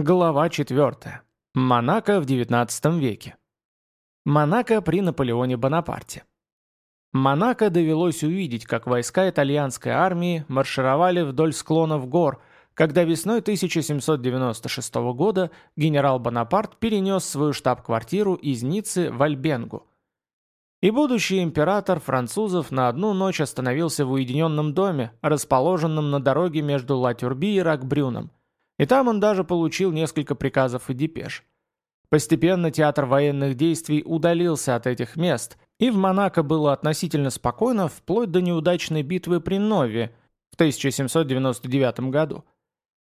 Глава 4. Монако в XIX веке. Монако при Наполеоне Бонапарте. Монако довелось увидеть, как войска итальянской армии маршировали вдоль склонов гор, когда весной 1796 года генерал Бонапарт перенес свою штаб-квартиру из Ниццы в Альбенгу. И будущий император французов на одну ночь остановился в уединенном доме, расположенном на дороге между Ла-Тюрби и Ракбрюном, и там он даже получил несколько приказов и депеш. Постепенно театр военных действий удалился от этих мест, и в Монако было относительно спокойно вплоть до неудачной битвы при Нове в 1799 году.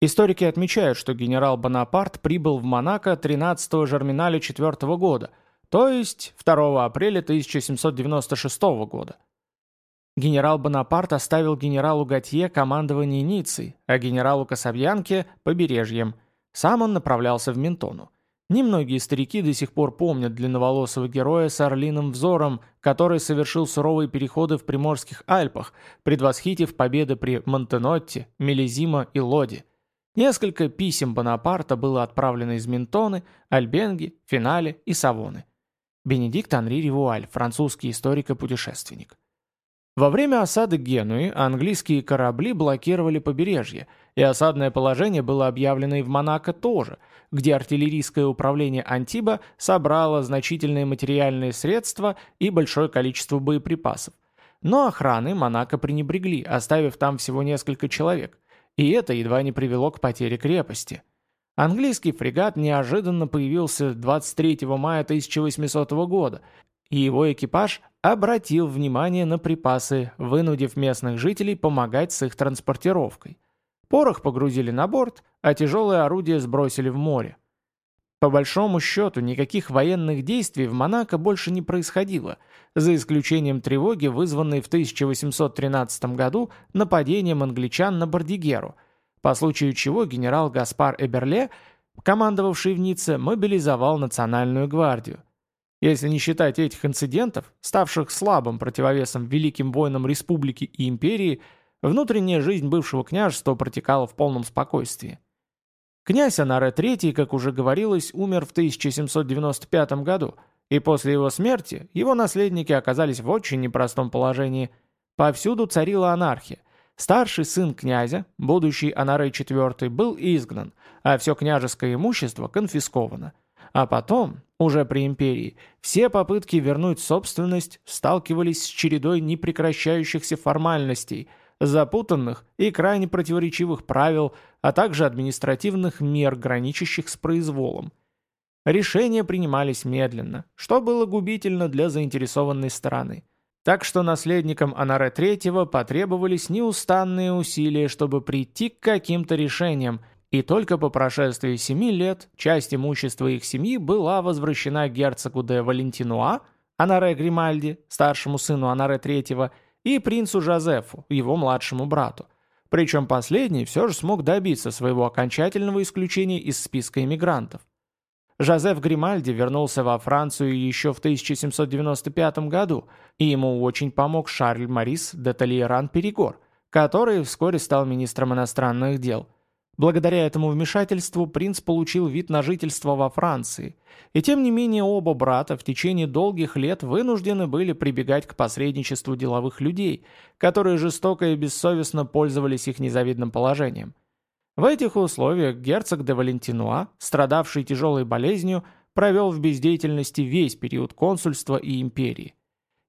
Историки отмечают, что генерал Бонапарт прибыл в Монако 13 Жерминаля 4 года, то есть 2 апреля 1796 года. Генерал Бонапарт оставил генералу Готье командование Ниццей, а генералу Касабьянке – побережьем. Сам он направлялся в Ментону. Немногие старики до сих пор помнят длинноволосого героя с орлиным взором, который совершил суровые переходы в Приморских Альпах, предвосхитив победы при Монтенотте, Мелизима и Лоде. Несколько писем Бонапарта было отправлено из Ментоны, Альбенги, Финале и Савоны. Бенедикт Анри Ривуаль, французский историк и путешественник. Во время осады Генуи английские корабли блокировали побережье, и осадное положение было объявлено и в Монако тоже, где артиллерийское управление Антиба собрало значительные материальные средства и большое количество боеприпасов. Но охраны Монако пренебрегли, оставив там всего несколько человек, и это едва не привело к потере крепости. Английский фрегат неожиданно появился 23 мая 1800 года и его экипаж обратил внимание на припасы, вынудив местных жителей помогать с их транспортировкой. Порох погрузили на борт, а тяжелые орудия сбросили в море. По большому счету, никаких военных действий в Монако больше не происходило, за исключением тревоги, вызванной в 1813 году нападением англичан на Бордигеру, по случаю чего генерал Гаспар Эберле, командовавший в Ницце, мобилизовал национальную гвардию. Если не считать этих инцидентов, ставших слабым противовесом великим войнам республики и империи, внутренняя жизнь бывшего княжества протекала в полном спокойствии. Князь Анаре III, как уже говорилось, умер в 1795 году, и после его смерти его наследники оказались в очень непростом положении. Повсюду царила анархия. Старший сын князя, будущий Анаре IV, был изгнан, а все княжеское имущество конфисковано – а потом, уже при империи, все попытки вернуть собственность сталкивались с чередой непрекращающихся формальностей, запутанных и крайне противоречивых правил, а также административных мер, граничащих с произволом. Решения принимались медленно, что было губительно для заинтересованной стороны. Так что наследникам Анаре III потребовались неустанные усилия, чтобы прийти к каким-то решениям – и только по прошествии семи лет часть имущества их семьи была возвращена герцогу де Валентинуа, Анаре Гримальди, старшему сыну Анаре III, и принцу Жозефу, его младшему брату. Причем последний все же смог добиться своего окончательного исключения из списка иммигрантов. Жозеф Гримальди вернулся во Францию еще в 1795 году, и ему очень помог Шарль Марис де Толейран-Перегор, который вскоре стал министром иностранных дел – Благодаря этому вмешательству принц получил вид на жительство во Франции, и тем не менее оба брата в течение долгих лет вынуждены были прибегать к посредничеству деловых людей, которые жестоко и бессовестно пользовались их незавидным положением. В этих условиях герцог де Валентинуа, страдавший тяжелой болезнью, провел в бездеятельности весь период консульства и империи.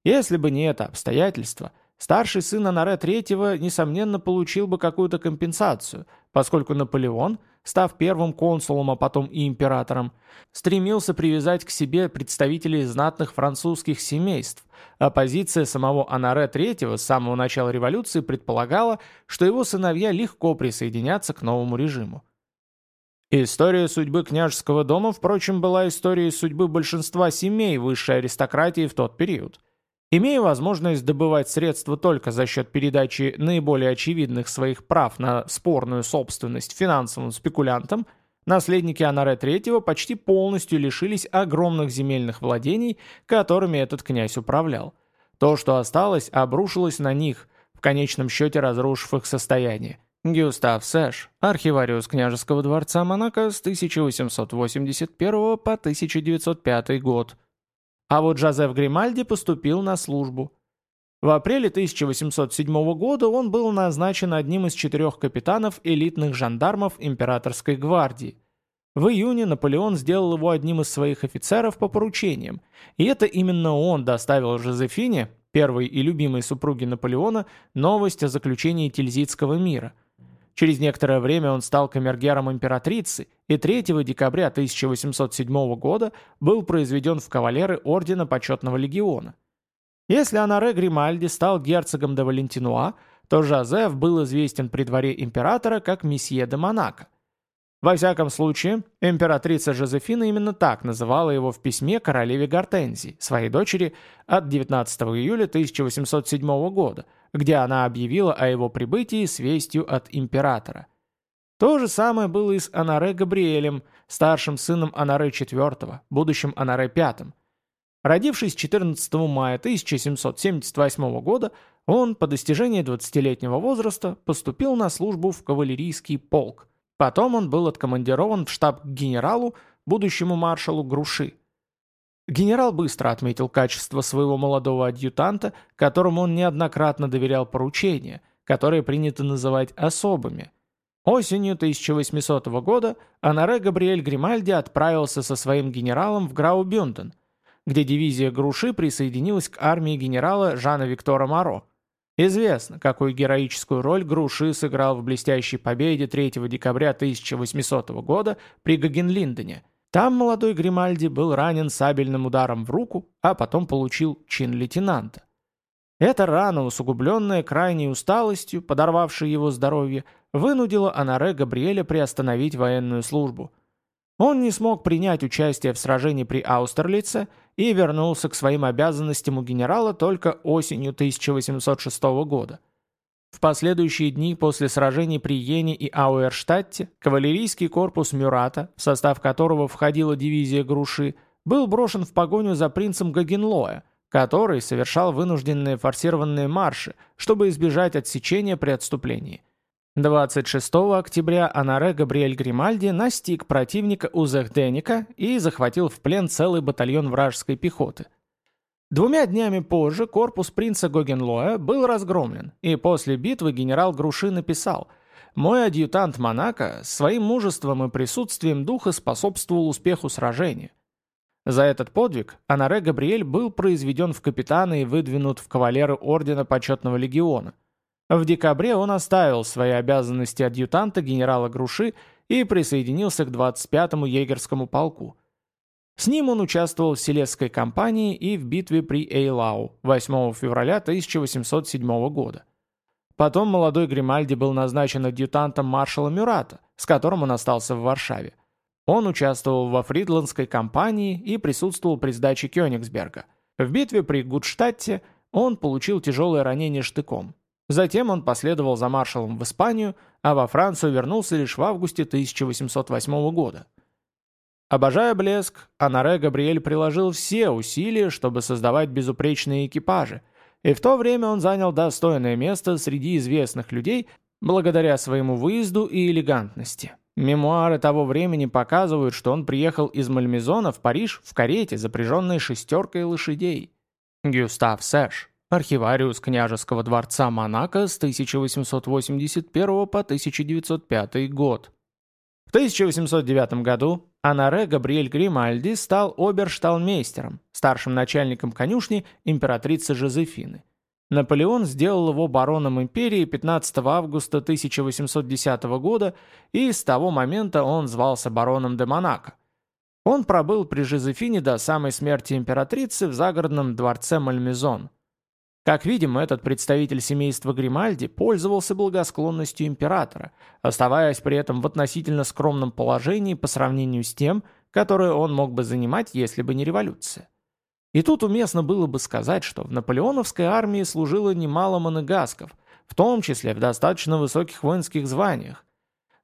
Если бы не это обстоятельство – Старший сын Анаре III, несомненно, получил бы какую-то компенсацию, поскольку Наполеон, став первым консулом, а потом и императором, стремился привязать к себе представителей знатных французских семейств, а позиция самого Анаре III с самого начала революции предполагала, что его сыновья легко присоединятся к новому режиму. История судьбы княжеского дома, впрочем, была историей судьбы большинства семей высшей аристократии в тот период. Имея возможность добывать средства только за счет передачи наиболее очевидных своих прав на спорную собственность финансовым спекулянтам, наследники Анаре III почти полностью лишились огромных земельных владений, которыми этот князь управлял. То, что осталось, обрушилось на них, в конечном счете разрушив их состояние. Гюстав Сэш, архивариус княжеского дворца Монако с 1881 по 1905 год. А вот Жозеф Гримальди поступил на службу. В апреле 1807 года он был назначен одним из четырех капитанов элитных жандармов императорской гвардии. В июне Наполеон сделал его одним из своих офицеров по поручениям, и это именно он доставил Жозефине, первой и любимой супруге Наполеона, новость о заключении Тильзитского мира – Через некоторое время он стал камергером императрицы и 3 декабря 1807 года был произведен в кавалеры Ордена Почетного Легиона. Если Анаре Гримальди стал герцогом де Валентинуа, то Жозеф был известен при дворе императора как месье де Монако. Во всяком случае, императрица Жозефина именно так называла его в письме королеве Гортензии, своей дочери, от 19 июля 1807 года, где она объявила о его прибытии с вестью от императора. То же самое было и с Анаре Габриэлем, старшим сыном Анаре IV, будущим Анаре V. Родившись 14 мая 1778 года, он по достижении 20-летнего возраста поступил на службу в кавалерийский полк. Потом он был откомандирован в штаб к генералу, будущему маршалу Груши. Генерал быстро отметил качество своего молодого адъютанта, которому он неоднократно доверял поручения, которые принято называть особыми. Осенью 1800 года Анаре Габриэль Гримальди отправился со своим генералом в Граубюнден, где дивизия Груши присоединилась к армии генерала Жана Виктора Маро. Известно, какую героическую роль Груши сыграл в блестящей победе 3 декабря 1800 года при Гагенлиндене – там молодой Гримальди был ранен сабельным ударом в руку, а потом получил чин лейтенанта. Эта рана, усугубленная крайней усталостью, подорвавшей его здоровье, вынудила Анаре Габриэля приостановить военную службу. Он не смог принять участие в сражении при Аустерлице и вернулся к своим обязанностям у генерала только осенью 1806 года. В последующие дни после сражений при Йене и Ауэрштадте кавалерийский корпус Мюрата, в состав которого входила дивизия Груши, был брошен в погоню за принцем Гагенлоя, который совершал вынужденные форсированные марши, чтобы избежать отсечения при отступлении. 26 октября Анаре Габриэль Гримальди настиг противника у Зехденика и захватил в плен целый батальон вражеской пехоты. Двумя днями позже корпус принца Гогенлоя был разгромлен, и после битвы генерал Груши написал «Мой адъютант Монако своим мужеством и присутствием духа способствовал успеху сражения». За этот подвиг Анаре Габриэль был произведен в капитаны и выдвинут в кавалеры Ордена Почетного Легиона. В декабре он оставил свои обязанности адъютанта генерала Груши и присоединился к 25-му егерскому полку – с ним он участвовал в Селесской кампании и в битве при Эйлау 8 февраля 1807 года. Потом молодой Гримальди был назначен адъютантом маршала Мюрата, с которым он остался в Варшаве. Он участвовал во Фридландской кампании и присутствовал при сдаче Кёнигсберга. В битве при Гудштадте он получил тяжелое ранение штыком. Затем он последовал за маршалом в Испанию, а во Францию вернулся лишь в августе 1808 года. Обожая блеск, Анаре Габриэль приложил все усилия, чтобы создавать безупречные экипажи, и в то время он занял достойное место среди известных людей благодаря своему выезду и элегантности. Мемуары того времени показывают, что он приехал из Мальмезона в Париж в карете, запряженной шестеркой лошадей. Гюстав Сэш, архивариус княжеского дворца Монако с 1881 по 1905 год. В 1809 году Анаре Габриэль Гримальди стал обершталмейстером, старшим начальником конюшни императрицы Жозефины. Наполеон сделал его бароном империи 15 августа 1810 года, и с того момента он звался бароном де Монако. Он пробыл при Жозефине до самой смерти императрицы в загородном дворце Мальмезон. Как видим, этот представитель семейства Гримальди пользовался благосклонностью императора, оставаясь при этом в относительно скромном положении по сравнению с тем, которое он мог бы занимать, если бы не революция. И тут уместно было бы сказать, что в наполеоновской армии служило немало монегасков, в том числе в достаточно высоких воинских званиях.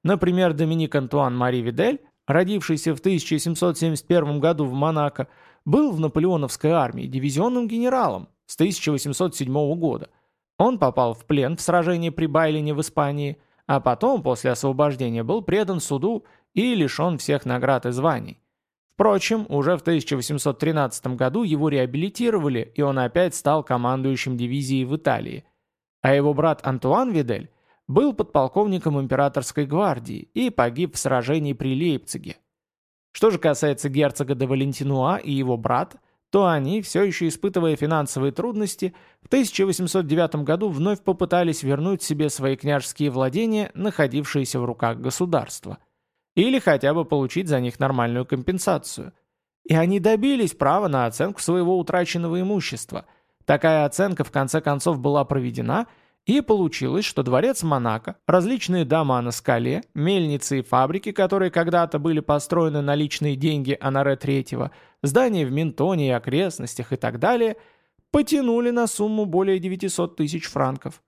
Например, Доминик Антуан Мари Видель, родившийся в 1771 году в Монако, был в наполеоновской армии дивизионным генералом, с 1807 года. Он попал в плен в сражении при Байлине в Испании, а потом, после освобождения, был предан суду и лишен всех наград и званий. Впрочем, уже в 1813 году его реабилитировали, и он опять стал командующим дивизией в Италии. А его брат Антуан Видель был подполковником императорской гвардии и погиб в сражении при Лейпциге. Что же касается герцога де Валентинуа и его брата, то они, все еще испытывая финансовые трудности, в 1809 году вновь попытались вернуть себе свои княжеские владения, находившиеся в руках государства. Или хотя бы получить за них нормальную компенсацию. И они добились права на оценку своего утраченного имущества. Такая оценка в конце концов была проведена – и получилось, что дворец Монако, различные дома на скале, мельницы и фабрики, которые когда-то были построены на личные деньги Анаре III, здания в Ментоне и окрестностях и так далее, потянули на сумму более 900 тысяч франков.